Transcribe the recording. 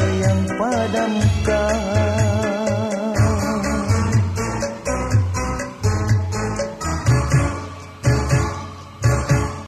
yang padamkan.